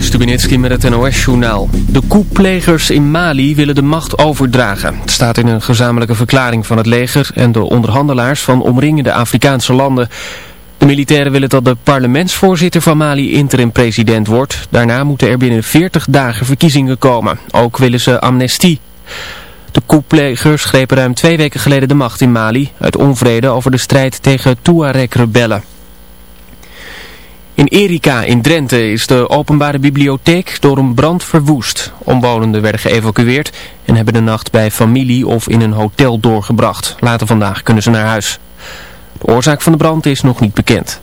Juri met het NOS-journaal. De koeplegers in Mali willen de macht overdragen. Het staat in een gezamenlijke verklaring van het leger en de onderhandelaars van omringende Afrikaanse landen. De militairen willen dat de parlementsvoorzitter van Mali interim-president wordt. Daarna moeten er binnen 40 dagen verkiezingen komen. Ook willen ze amnestie. De koeplegers grepen ruim twee weken geleden de macht in Mali... uit onvrede over de strijd tegen Tuareg-rebellen. In Erika in Drenthe is de openbare bibliotheek door een brand verwoest. Omwonenden werden geëvacueerd en hebben de nacht bij familie of in een hotel doorgebracht. Later vandaag kunnen ze naar huis. De oorzaak van de brand is nog niet bekend.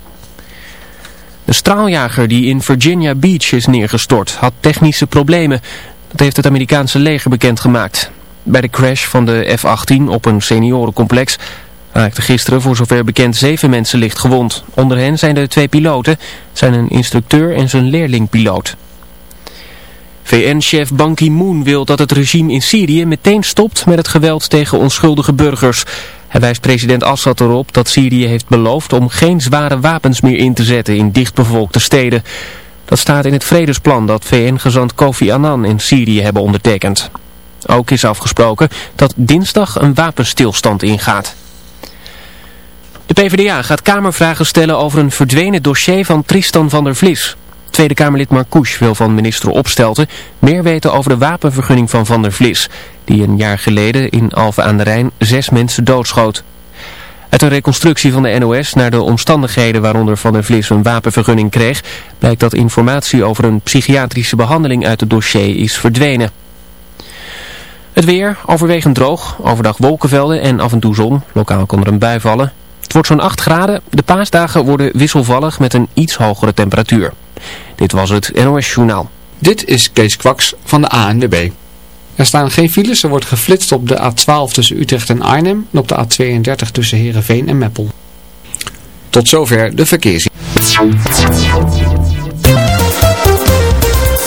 De straaljager die in Virginia Beach is neergestort had technische problemen. Dat heeft het Amerikaanse leger bekendgemaakt. Bij de crash van de F-18 op een seniorencomplex raakten gisteren voor zover bekend zeven mensen licht gewond. Onder hen zijn de twee piloten, zijn een instructeur en zijn leerlingpiloot. VN-chef Ban Ki-moon wil dat het regime in Syrië meteen stopt met het geweld tegen onschuldige burgers. Hij wijst president Assad erop dat Syrië heeft beloofd om geen zware wapens meer in te zetten in dichtbevolkte steden. Dat staat in het vredesplan dat VN-gezant Kofi Annan in Syrië hebben ondertekend. Ook is afgesproken dat dinsdag een wapenstilstand ingaat. De PvdA gaat Kamervragen stellen over een verdwenen dossier van Tristan van der Vlis. Tweede Kamerlid Marcouch wil van minister Opstelten meer weten over de wapenvergunning van Van der Vlis, die een jaar geleden in Alphen aan de Rijn zes mensen doodschoot. Uit een reconstructie van de NOS naar de omstandigheden waaronder Van der Vlis een wapenvergunning kreeg, blijkt dat informatie over een psychiatrische behandeling uit het dossier is verdwenen. Het weer, overwegend droog, overdag wolkenvelden en af en toe zon. Lokaal kon er een bui vallen. Het wordt zo'n 8 graden. De paasdagen worden wisselvallig met een iets hogere temperatuur. Dit was het NOS Journaal. Dit is Kees Kwaks van de ANWB. Er staan geen files. Er wordt geflitst op de A12 tussen Utrecht en Arnhem en op de A32 tussen Heerenveen en Meppel. Tot zover de verkeers.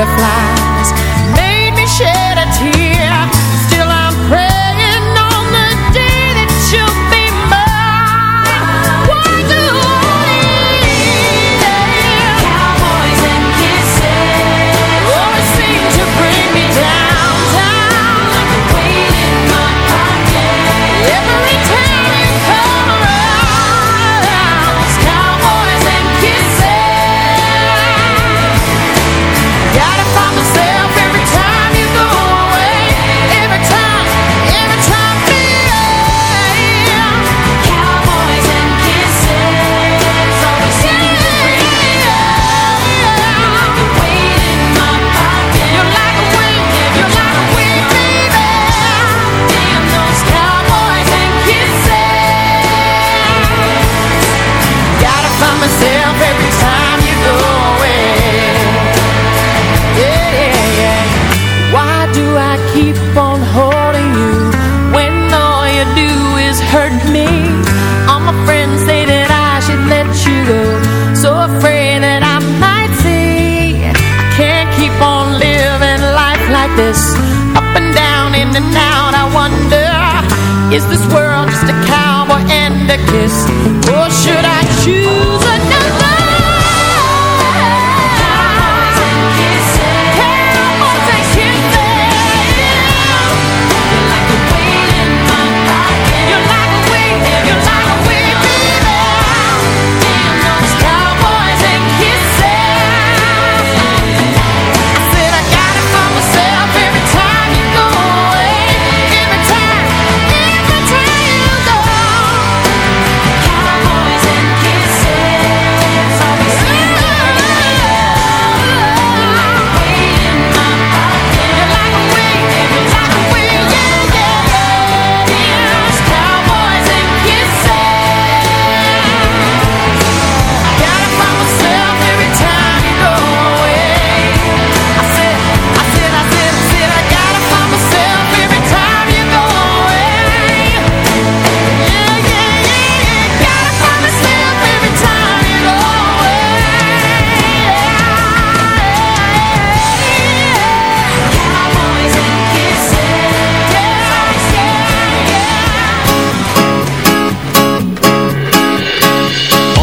butterfly.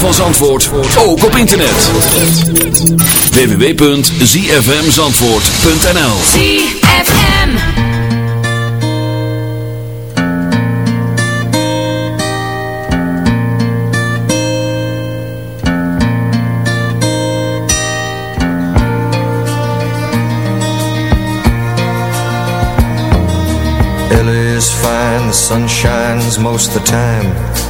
van Zandvoort ook op internet. www.zfmzandvoort.nl ZFM LA is fine, the sun shines most of the time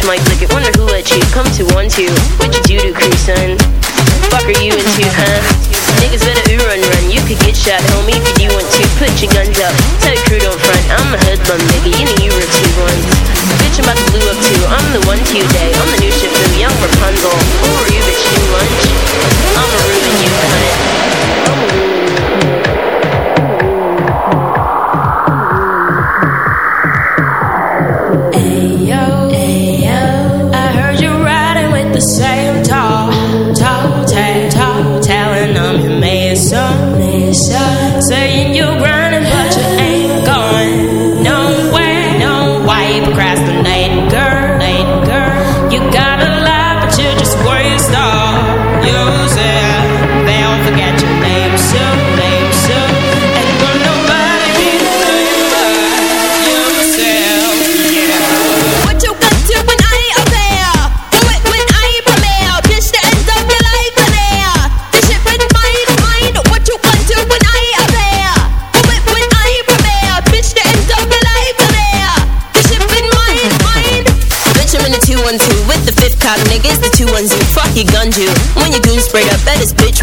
bitch might lick it. Wonder who let you come to one two. What you do to crew, son? Fuck are you into, huh? Niggas better ooh run run. You could get shot, homie, if you want to. Put your guns up. Tell your crew don't front. I'm a hoodlum, nigga. You know you were two ones. Bitch, I'm about to blue up too. I'm the one two day.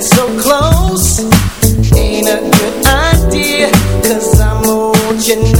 So Close, ain't a good idea, cause I'm watching. you